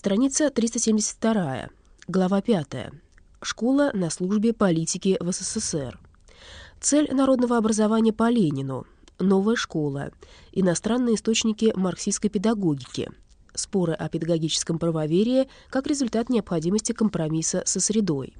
Страница 372. Глава 5. Школа на службе политики в СССР. Цель народного образования по Ленину. Новая школа. Иностранные источники марксистской педагогики. Споры о педагогическом правоверии как результат необходимости компромисса со средой.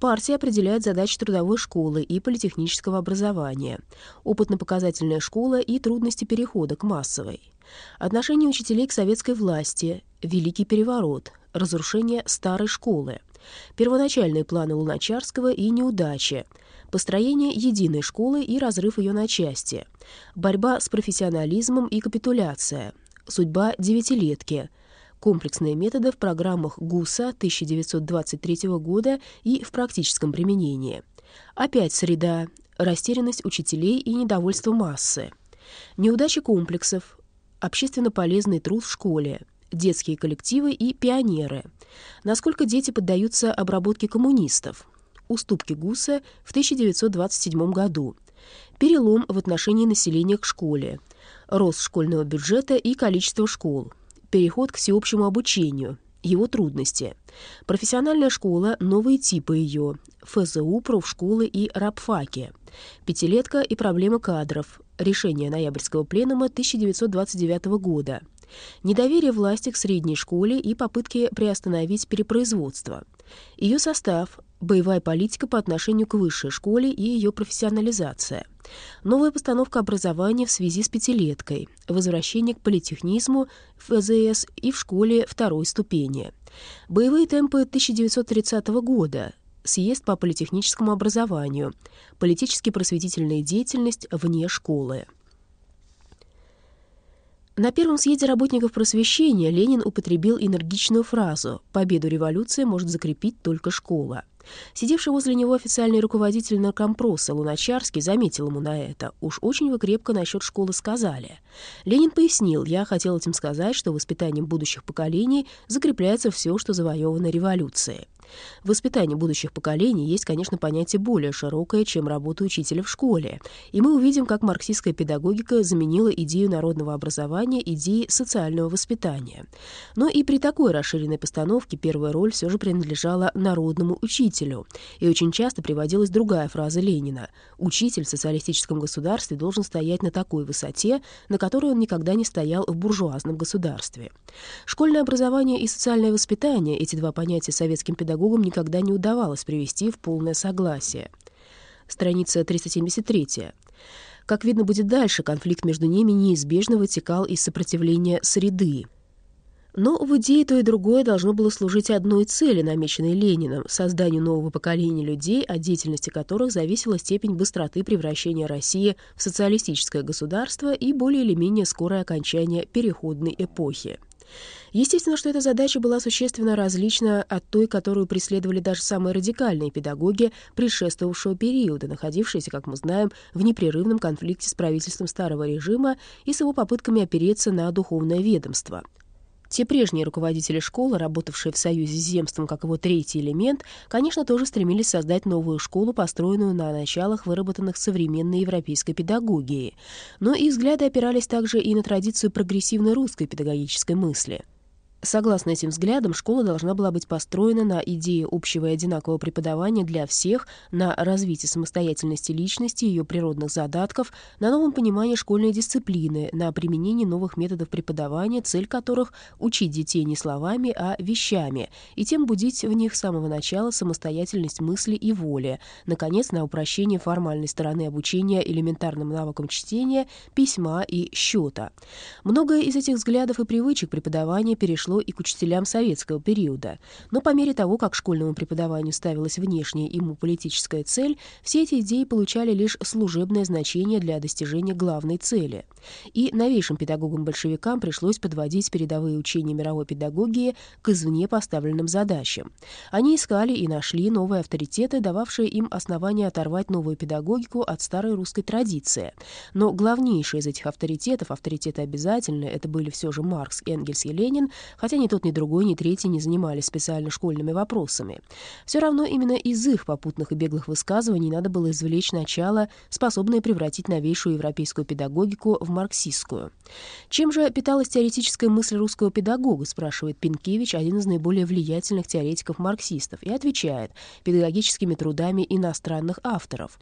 Партия определяет задачи трудовой школы и политехнического образования, опытно-показательная школа и трудности перехода к массовой. Отношение учителей к советской власти, Великий переворот, разрушение старой школы, первоначальные планы Луначарского и неудачи, построение единой школы и разрыв ее на части, борьба с профессионализмом и капитуляция, судьба девятилетки, комплексные методы в программах ГУСа 1923 года и в практическом применении. Опять среда, растерянность учителей и недовольство массы. Неудачи комплексов, общественно полезный труд в школе, детские коллективы и пионеры. Насколько дети поддаются обработке коммунистов. Уступки ГУСа в 1927 году. Перелом в отношении населения к школе. Рост школьного бюджета и количество школ. Переход к всеобщему обучению. Его трудности. Профессиональная школа, новые типы ее. ФЗУ, профшколы и рабфаки. Пятилетка и проблемы кадров. Решение ноябрьского пленума 1929 года. Недоверие власти к средней школе и попытки приостановить перепроизводство. Ее состав, боевая политика по отношению к высшей школе и ее профессионализация. Новая постановка образования в связи с пятилеткой, возвращение к политехнизму в ФЗС и в школе второй ступени. Боевые темпы 1930 года, съезд по политехническому образованию, политически-просветительная деятельность вне школы. На первом съезде работников просвещения Ленин употребил энергичную фразу «Победу революции может закрепить только школа». Сидевший возле него официальный руководитель наркомпроса Луначарский заметил ему на это. «Уж очень вы крепко насчет школы сказали». Ленин пояснил, «Я хотел этим сказать, что воспитанием будущих поколений закрепляется все, что завоевано революцией». В воспитании будущих поколений есть, конечно, понятие более широкое, чем работа учителя в школе. И мы увидим, как марксистская педагогика заменила идею народного образования идеей социального воспитания. Но и при такой расширенной постановке первая роль все же принадлежала народному учителю. И очень часто приводилась другая фраза Ленина. «Учитель в социалистическом государстве должен стоять на такой высоте, на которой он никогда не стоял в буржуазном государстве». Школьное образование и социальное воспитание, эти два понятия советским педагогам педагогам никогда не удавалось привести в полное согласие. Страница 373. Как видно будет дальше, конфликт между ними неизбежно вытекал из сопротивления среды. Но в идее то и другое должно было служить одной цели, намеченной Лениным — созданию нового поколения людей, от деятельности которых зависела степень быстроты превращения России в социалистическое государство и более или менее скорое окончание переходной эпохи. Естественно, что эта задача была существенно различна от той, которую преследовали даже самые радикальные педагоги предшествовавшего периода, находившиеся, как мы знаем, в непрерывном конфликте с правительством старого режима и с его попытками опереться на духовное ведомство. Те прежние руководители школы, работавшие в союзе с земством как его третий элемент, конечно, тоже стремились создать новую школу, построенную на началах, выработанных современной европейской педагогией. Но их взгляды опирались также и на традицию прогрессивной русской педагогической мысли. Согласно этим взглядам, школа должна была быть построена на идее общего и одинакового преподавания для всех, на развитии самостоятельности личности, ее природных задатков, на новом понимании школьной дисциплины, на применении новых методов преподавания, цель которых — учить детей не словами, а вещами, и тем будить в них с самого начала самостоятельность мысли и воли, наконец, на упрощение формальной стороны обучения элементарным навыкам чтения, письма и счета. Многое из этих взглядов и привычек преподавания перешло пришло и к учителям советского периода. Но по мере того, как школьному преподаванию ставилась внешняя ему политическая цель, все эти идеи получали лишь служебное значение для достижения главной цели. И новейшим педагогам-большевикам пришлось подводить передовые учения мировой педагогии к извне поставленным задачам. Они искали и нашли новые авторитеты, дававшие им основания оторвать новую педагогику от старой русской традиции. Но главнейшие из этих авторитетов, авторитеты обязательные, это были все же Маркс, Энгельс и Ленин, хотя ни тот, ни другой, ни третий не занимались специально школьными вопросами. Все равно именно из их попутных и беглых высказываний надо было извлечь начало, способное превратить новейшую европейскую педагогику в марксистскую. Чем же питалась теоретическая мысль русского педагога, спрашивает Пинкевич, один из наиболее влиятельных теоретиков-марксистов, и отвечает педагогическими трудами иностранных авторов.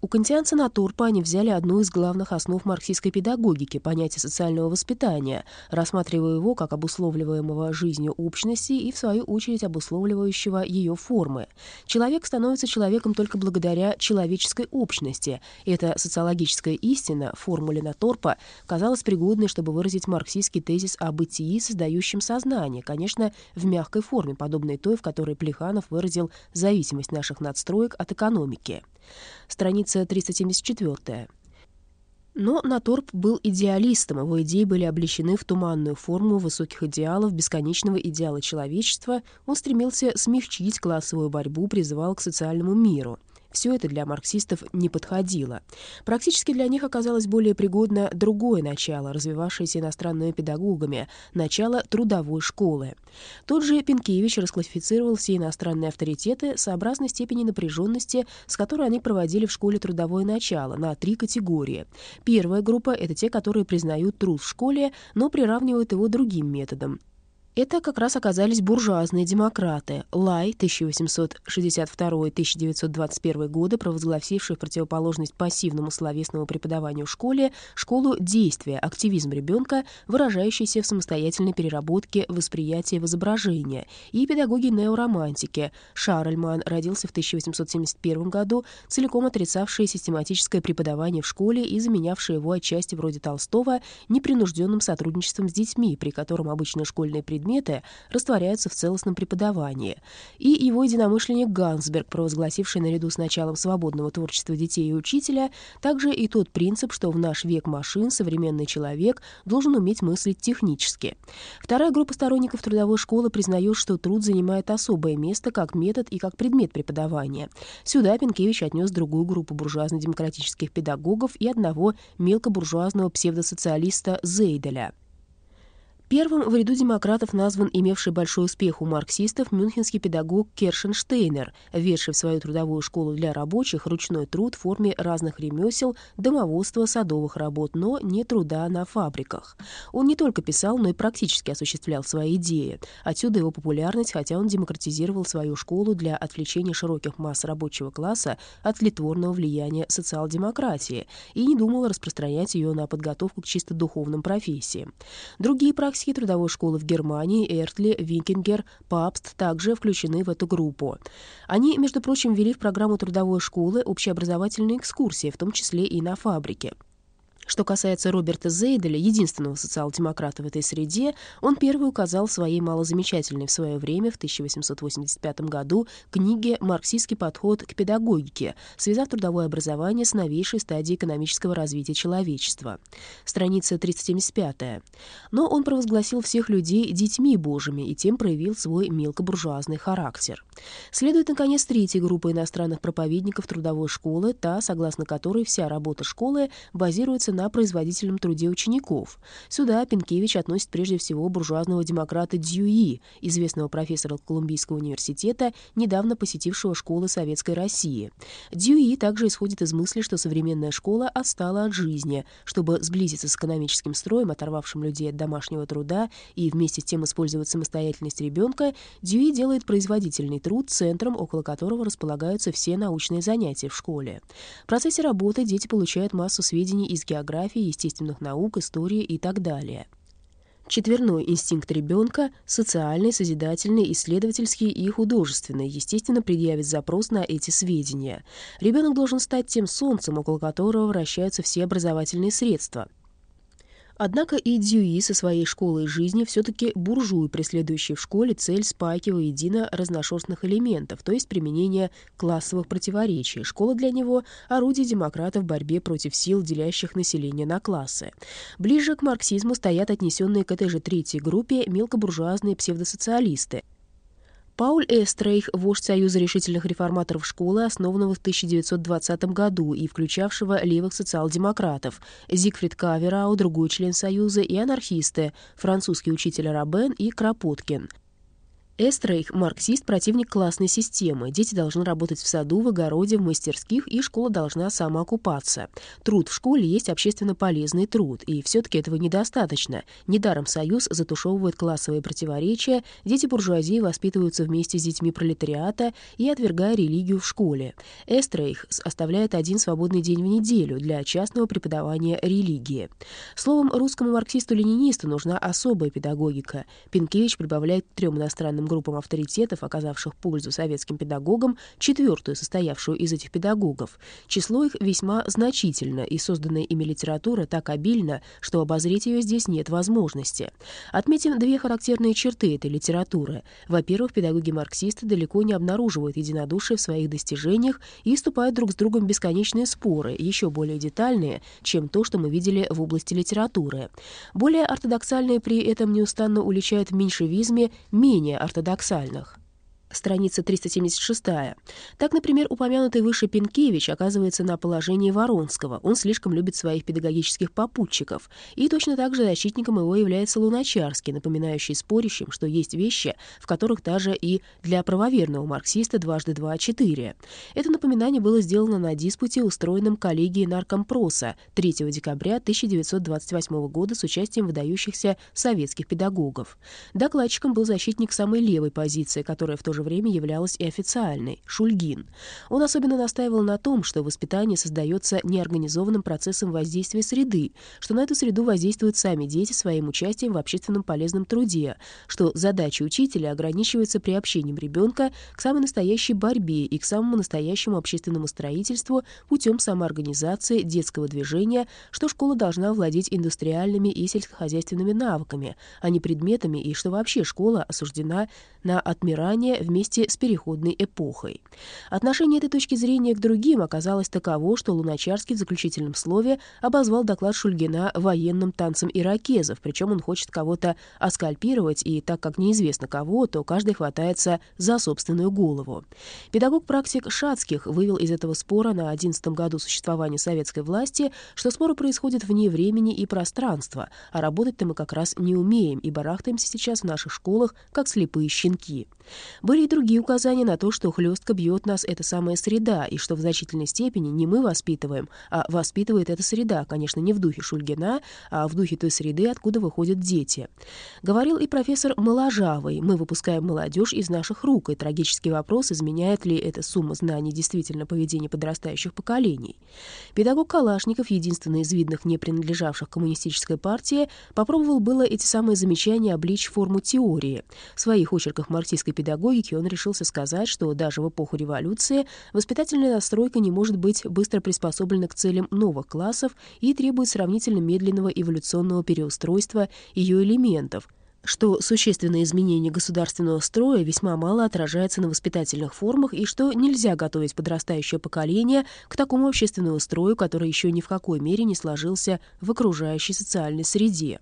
У кантианца Натурпа они взяли одну из главных основ марксистской педагогики — понятие социального воспитания, рассматривая его как обусловливаемого жизнью общности и, в свою очередь, обусловливающего ее формы. Человек становится человеком только благодаря человеческой общности. Эта социологическая истина в формуле Натурпа казалась пригодной, чтобы выразить марксистский тезис о бытии, создающем сознание, конечно, в мягкой форме, подобной той, в которой Плеханов выразил зависимость наших надстроек от экономики страница 374. Но Наторп был идеалистом, его идеи были облечены в туманную форму высоких идеалов, бесконечного идеала человечества. Он стремился смягчить классовую борьбу, призывал к социальному миру. Все это для марксистов не подходило. Практически для них оказалось более пригодно другое начало, развивавшееся иностранными педагогами, начало трудовой школы. Тот же Пинкевич расклассифицировал все иностранные авторитеты сообразно степени напряженности, с которой они проводили в школе трудовое начало, на три категории. Первая группа — это те, которые признают труд в школе, но приравнивают его другим методам. Это как раз оказались буржуазные демократы. Лай, 1862-1921 годы, провозгласивший противоположность пассивному словесному преподаванию в школе, школу действия, активизм ребенка, выражающийся в самостоятельной переработке восприятия в изображение, и педагоги неоромантики. Шарльман родился в 1871 году, целиком отрицавший систематическое преподавание в школе и заменявший его отчасти вроде Толстого непринужденным сотрудничеством с детьми, при котором обычные школьные предметы предметы растворяются в целостном преподавании, и его единомышленник Гансберг, провозгласивший наряду с началом свободного творчества детей и учителя, также и тот принцип, что в наш век машин современный человек должен уметь мыслить технически. Вторая группа сторонников трудовой школы признает, что труд занимает особое место как метод и как предмет преподавания. Сюда Пенкевич отнес другую группу буржуазно-демократических педагогов и одного мелкобуржуазного псевдосоциалиста Зейделя. Первым в ряду демократов назван имевший большой успех у марксистов мюнхенский педагог Кершенштейнер, введший в свою трудовую школу для рабочих ручной труд в форме разных ремесел, домоводства, садовых работ, но не труда на фабриках. Он не только писал, но и практически осуществлял свои идеи. Отсюда его популярность, хотя он демократизировал свою школу для отвлечения широких масс рабочего класса от тлетворного влияния социал-демократии и не думал распространять ее на подготовку к чисто духовным профессиям. Другие практики Немецкие трудовой школы в Германии, Эртли, Викингер, Папст также включены в эту группу. Они, между прочим, ввели в программу трудовой школы общеобразовательные экскурсии, в том числе и на фабрике. Что касается Роберта Зейделя, единственного социал-демократа в этой среде, он первый указал своей малозамечательной в свое время, в 1885 году, книге «Марксистский подход к педагогике», связав трудовое образование с новейшей стадией экономического развития человечества. Страница 375. Но он провозгласил всех людей детьми божьими и тем проявил свой мелкобуржуазный характер. Следует, наконец, третья группа иностранных проповедников трудовой школы, та, согласно которой вся работа школы базируется на производительном труде учеников. Сюда Пенкевич относит прежде всего буржуазного демократа Дьюи, известного профессора Колумбийского университета, недавно посетившего школы Советской России. Дьюи также исходит из мысли, что современная школа отстала от жизни. Чтобы сблизиться с экономическим строем, оторвавшим людей от домашнего труда и вместе с тем использовать самостоятельность ребенка, Дьюи делает производительный труд центром, около которого располагаются все научные занятия в школе. В процессе работы дети получают массу сведений из географии, географии, естественных наук, истории и так далее. Четверной инстинкт ребенка — социальный, созидательный, исследовательский и художественный, естественно, предъявит запрос на эти сведения. Ребенок должен стать тем солнцем, около которого вращаются все образовательные средства. Однако и Дьюи со своей школой жизни все-таки буржуй, преследующий в школе цель спайки воедино разношерстных элементов, то есть применение классовых противоречий. Школа для него — орудие демократа в борьбе против сил, делящих население на классы. Ближе к марксизму стоят отнесенные к этой же третьей группе мелкобуржуазные псевдосоциалисты. Пауль Эстрейх, вождь Союза решительных реформаторов школы, основанного в 1920 году и включавшего левых социал-демократов, Зигфрид Каверау, другой член Союза, и анархисты, французский учитель Рабен и Кропоткин — Эстрейх – марксист, противник классной системы. Дети должны работать в саду, в огороде, в мастерских, и школа должна самоокупаться. Труд в школе есть общественно полезный труд, и все-таки этого недостаточно. Недаром Союз затушевывает классовые противоречия, дети буржуазии воспитываются вместе с детьми пролетариата и отвергая религию в школе. Эстрейх оставляет один свободный день в неделю для частного преподавания религии. Словом, русскому марксисту-ленинисту нужна особая педагогика. Пинкевич прибавляет трем иностранным группам авторитетов, оказавших пользу советским педагогам, четвертую, состоявшую из этих педагогов. Число их весьма значительно, и созданная ими литература так обильна, что обозреть ее здесь нет возможности. Отметим две характерные черты этой литературы. Во-первых, педагоги-марксисты далеко не обнаруживают единодушие в своих достижениях и вступают друг с другом в бесконечные споры, еще более детальные, чем то, что мы видели в области литературы. Более ортодоксальные при этом неустанно уличают в меньшевизме менее ортодоксальные ортодоксальных страница 376. Так, например, упомянутый выше Пинкевич оказывается на положении Воронского. Он слишком любит своих педагогических попутчиков. И точно так же защитником его является Луначарский, напоминающий спорящим, что есть вещи, в которых даже и для правоверного марксиста дважды два — четыре. Это напоминание было сделано на диспуте, устроенном коллегией Наркомпроса 3 декабря 1928 года с участием выдающихся советских педагогов. Докладчиком был защитник самой левой позиции, которая в то же же время являлась и официальной — Шульгин. Он особенно настаивал на том, что воспитание создается неорганизованным процессом воздействия среды, что на эту среду воздействуют сами дети своим участием в общественном полезном труде, что задача учителя ограничивается приобщением ребенка к самой настоящей борьбе и к самому настоящему общественному строительству путем самоорганизации детского движения, что школа должна владеть индустриальными и сельскохозяйственными навыками, а не предметами, и что вообще школа осуждена на отмирание вместе с переходной эпохой. Отношение этой точки зрения к другим оказалось таково, что Луначарский в заключительном слове обозвал доклад Шульгина военным танцем иракезов, причем он хочет кого-то оскальпировать, и так как неизвестно кого, то каждый хватается за собственную голову. Педагог-практик Шацких вывел из этого спора на 11 году существования советской власти, что споры происходят вне времени и пространства, а работать-то мы как раз не умеем и барахтаемся сейчас в наших школах, как слепые щенки. Были и другие указания на то, что хлестко бьет нас эта самая среда, и что в значительной степени не мы воспитываем, а воспитывает эта среда, конечно, не в духе Шульгина, а в духе той среды, откуда выходят дети. Говорил и профессор Моложавый, мы выпускаем молодежь из наших рук, и трагический вопрос, изменяет ли эта сумма знаний действительно поведение подрастающих поколений. Педагог Калашников, единственный из видных, не принадлежавших коммунистической партии, попробовал было эти самые замечания обличь форму теории. В своих очерках марксистской педагогики он решился сказать, что даже в эпоху революции воспитательная настройка не может быть быстро приспособлена к целям новых классов и требует сравнительно медленного эволюционного переустройства ее элементов, что существенное изменение государственного строя весьма мало отражается на воспитательных формах и что нельзя готовить подрастающее поколение к такому общественному строю, который еще ни в какой мере не сложился в окружающей социальной среде.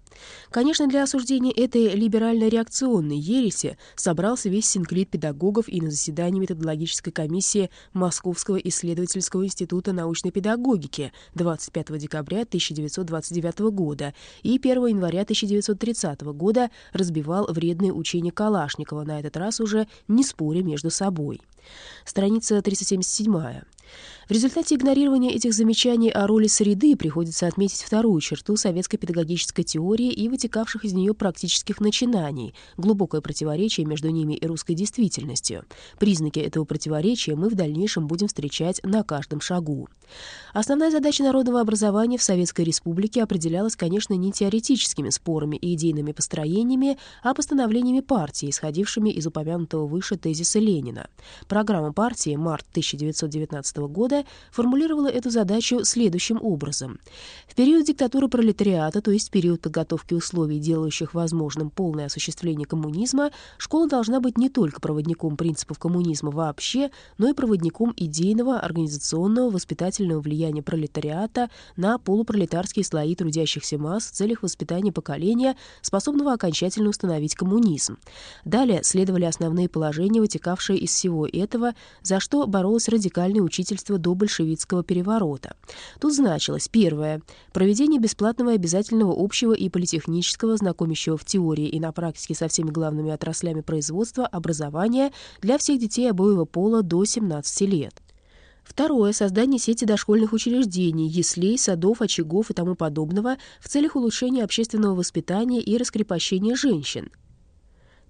Конечно, для осуждения этой либерально-реакционной ереси собрался весь синклит педагогов и на заседании методологической комиссии Московского исследовательского института научной педагогики 25 декабря 1929 года и 1 января 1930 года разбивал вредные учения Калашникова, на этот раз уже не споря между собой. Страница 377. В результате игнорирования этих замечаний о роли среды приходится отметить вторую черту советской педагогической теории и вытекавших из нее практических начинаний, глубокое противоречие между ними и русской действительностью. Признаки этого противоречия мы в дальнейшем будем встречать на каждом шагу. Основная задача народного образования в Советской Республике определялась, конечно, не теоретическими спорами и идейными построениями, а постановлениями партии, исходившими из упомянутого выше тезиса Ленина. Программа партии «Март 1919 1917 года формулировала эту задачу следующим образом. В период диктатуры пролетариата, то есть период подготовки условий, делающих возможным полное осуществление коммунизма, школа должна быть не только проводником принципов коммунизма вообще, но и проводником идейного, организационного, воспитательного влияния пролетариата на полупролетарские слои трудящихся масс в целях воспитания поколения, способного окончательно установить коммунизм. Далее следовали основные положения, вытекавшие из всего этого, за что боролось радикальное учительство до большевистского переворота. Тут значилось первое — проведение бесплатного обязательного общего и политехнического, знакомящего в теории и на практике со всеми главными отраслями производства, образования для всех детей обоего пола до 17 лет. Второе — создание сети дошкольных учреждений, яслей, садов, очагов и тому подобного в целях улучшения общественного воспитания и раскрепощения женщин.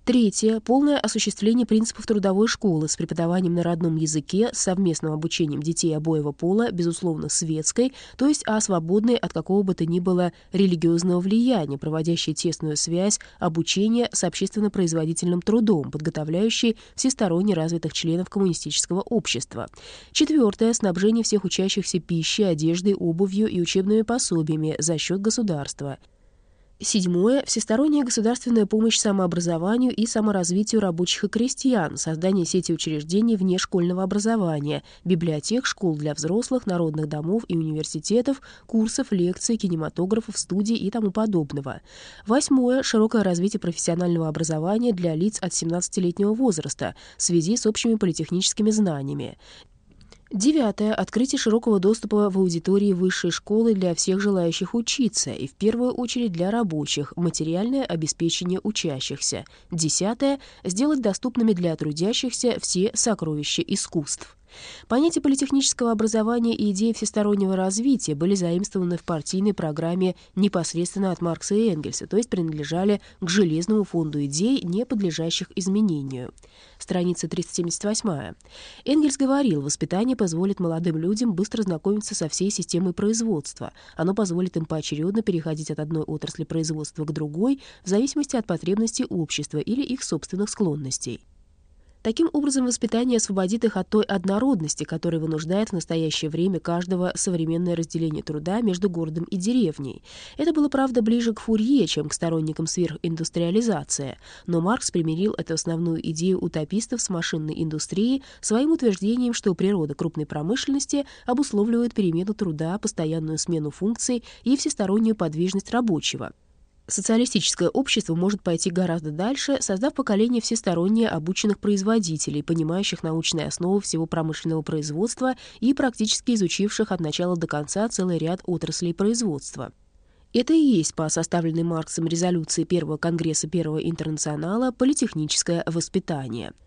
Третье. Полное осуществление принципов трудовой школы с преподаванием на родном языке, совместным обучением детей обоего пола, безусловно, светской, то есть а свободной от какого бы то ни было религиозного влияния, проводящей тесную связь обучения с общественно-производительным трудом, подготовляющей всесторонне развитых членов коммунистического общества. Четвертое. Снабжение всех учащихся пищей, одеждой, обувью и учебными пособиями за счет государства. Седьмое. Всесторонняя государственная помощь самообразованию и саморазвитию рабочих и крестьян, создание сети учреждений внешкольного образования, библиотек, школ для взрослых, народных домов и университетов, курсов, лекций, кинематографов, студий и тому подобного. Восьмое. Широкое развитие профессионального образования для лиц от 17-летнего возраста в связи с общими политехническими знаниями. Девятое. Открытие широкого доступа в аудитории высшей школы для всех желающих учиться, и в первую очередь для рабочих, материальное обеспечение учащихся. Десятое. Сделать доступными для трудящихся все сокровища искусств. Понятие политехнического образования и идеи всестороннего развития были заимствованы в партийной программе непосредственно от Маркса и Энгельса, то есть принадлежали к железному фонду идей, не подлежащих изменению. Страница 378. Энгельс говорил, воспитание позволит молодым людям быстро знакомиться со всей системой производства. Оно позволит им поочередно переходить от одной отрасли производства к другой в зависимости от потребностей общества или их собственных склонностей. Таким образом, воспитание освободит их от той однородности, которая вынуждает в настоящее время каждого современное разделение труда между городом и деревней. Это было, правда, ближе к Фурье, чем к сторонникам сверхиндустриализации, но Маркс примирил эту основную идею утопистов с машинной индустрией своим утверждением, что природа крупной промышленности обусловливает перемену труда, постоянную смену функций и всестороннюю подвижность рабочего. Социалистическое общество может пойти гораздо дальше, создав поколение всесторонне обученных производителей, понимающих научные основы всего промышленного производства и практически изучивших от начала до конца целый ряд отраслей производства. Это и есть по составленной Марксом резолюции Первого Конгресса Первого Интернационала политехническое воспитание —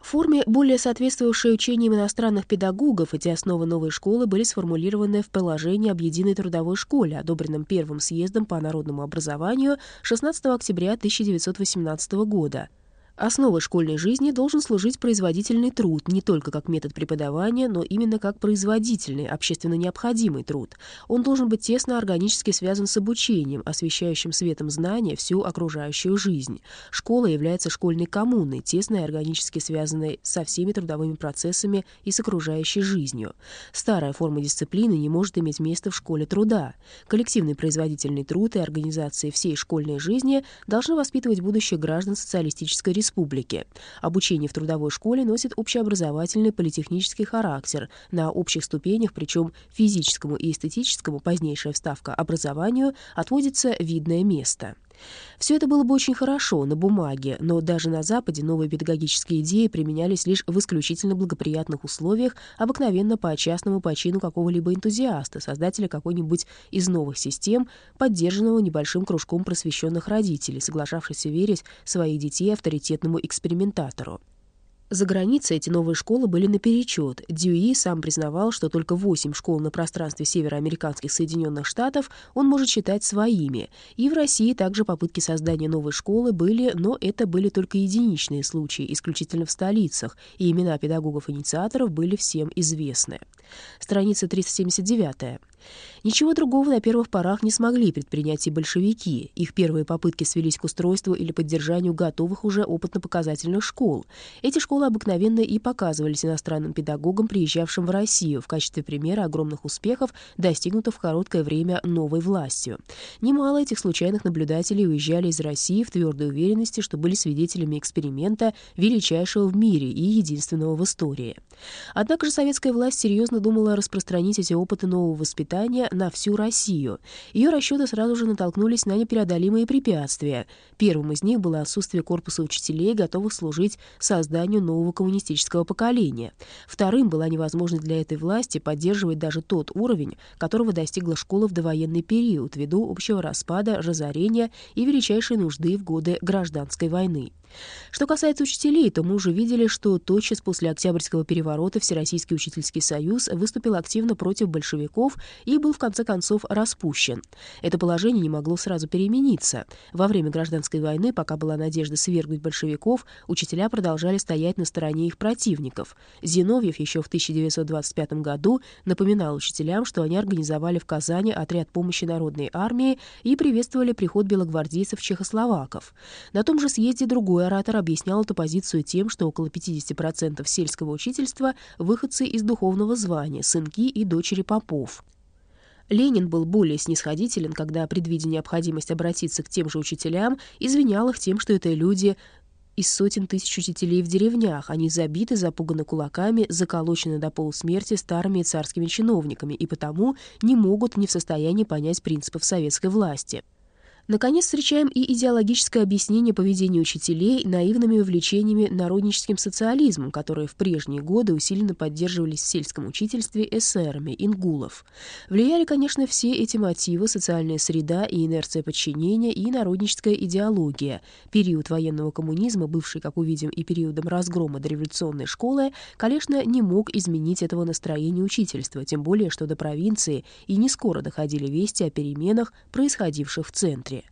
в форме, более соответствовавшей учениям иностранных педагогов, эти основы новой школы были сформулированы в положении об единой трудовой школе, одобренном Первым съездом по народному образованию 16 октября 1918 года. Основой школьной жизни должен служить производительный труд, не только как метод преподавания, но именно как производительный, общественно необходимый труд. Он должен быть тесно органически связан с обучением, освещающим светом знания всю окружающую жизнь. Школа является школьной коммуной, тесно и органически связанной со всеми трудовыми процессами и с окружающей жизнью. Старая форма дисциплины не может иметь места в школе труда. Коллективный производительный труд и организация всей школьной жизни должны воспитывать будущих граждан социалистической республики республики. Обучение в трудовой школе носит общеобразовательный политехнический характер на общих ступенях, причем физическому и эстетическому позднейшая вставка образованию отводится видное место. Все это было бы очень хорошо на бумаге, но даже на Западе новые педагогические идеи применялись лишь в исключительно благоприятных условиях, обыкновенно по частному почину какого-либо энтузиаста, создателя какой-нибудь из новых систем, поддержанного небольшим кружком просвещенных родителей, соглашавшихся верить своих детей авторитетному экспериментатору. За границей эти новые школы были наперечет. Дьюи сам признавал, что только восемь школ на пространстве североамериканских Соединенных Штатов он может считать своими. И в России также попытки создания новой школы были, но это были только единичные случаи, исключительно в столицах, и имена педагогов-инициаторов были всем известны. Страница 379. Ничего другого на первых порах не смогли предпринять и большевики. Их первые попытки свелись к устройству или поддержанию готовых уже опытно-показательных школ. Эти школы обыкновенно и показывались иностранным педагогам, приезжавшим в Россию, в качестве примера огромных успехов, достигнутых в короткое время новой властью. Немало этих случайных наблюдателей уезжали из России в твердой уверенности, что были свидетелями эксперимента, величайшего в мире и единственного в истории. Однако же советская власть серьезно думала распространить эти опыты нового воспитания на всю Россию. Ее расчеты сразу же натолкнулись на непреодолимые препятствия. Первым из них было отсутствие корпуса учителей, готовых служить созданию нового коммунистического поколения. Вторым была невозможность для этой власти поддерживать даже тот уровень, которого достигла школа в довоенный период ввиду общего распада, разорения и величайшей нужды в годы гражданской войны. Что касается учителей, то мы уже видели, что тотчас после Октябрьского переворота Всероссийский учительский союз выступил активно против большевиков и был в конце концов распущен. Это положение не могло сразу перемениться. Во время гражданской войны, пока была надежда свергнуть большевиков, учителя продолжали стоять на стороне их противников. Зиновьев еще в 1925 году напоминал учителям, что они организовали в Казани отряд помощи народной армии и приветствовали приход белогвардейцев-чехословаков. На том же съезде оратор объяснял эту позицию тем, что около 50% сельского учительства — выходцы из духовного звания, сынки и дочери попов. Ленин был более снисходителен, когда, предвидя необходимость обратиться к тем же учителям, извинял их тем, что это люди из сотен тысяч учителей в деревнях. Они забиты, запуганы кулаками, заколочены до полусмерти старыми царскими чиновниками и потому не могут не в состоянии понять принципов советской власти. Наконец, встречаем и идеологическое объяснение поведения учителей наивными увлечениями народническим социализмом, которые в прежние годы усиленно поддерживались в сельском учительстве эсерами, ингулов. Влияли, конечно, все эти мотивы, социальная среда и инерция подчинения, и народническая идеология. Период военного коммунизма, бывший, как увидим, и периодом разгрома дореволюционной школы, конечно, не мог изменить этого настроения учительства, тем более, что до провинции и не скоро доходили вести о переменах, происходивших в центре. 界。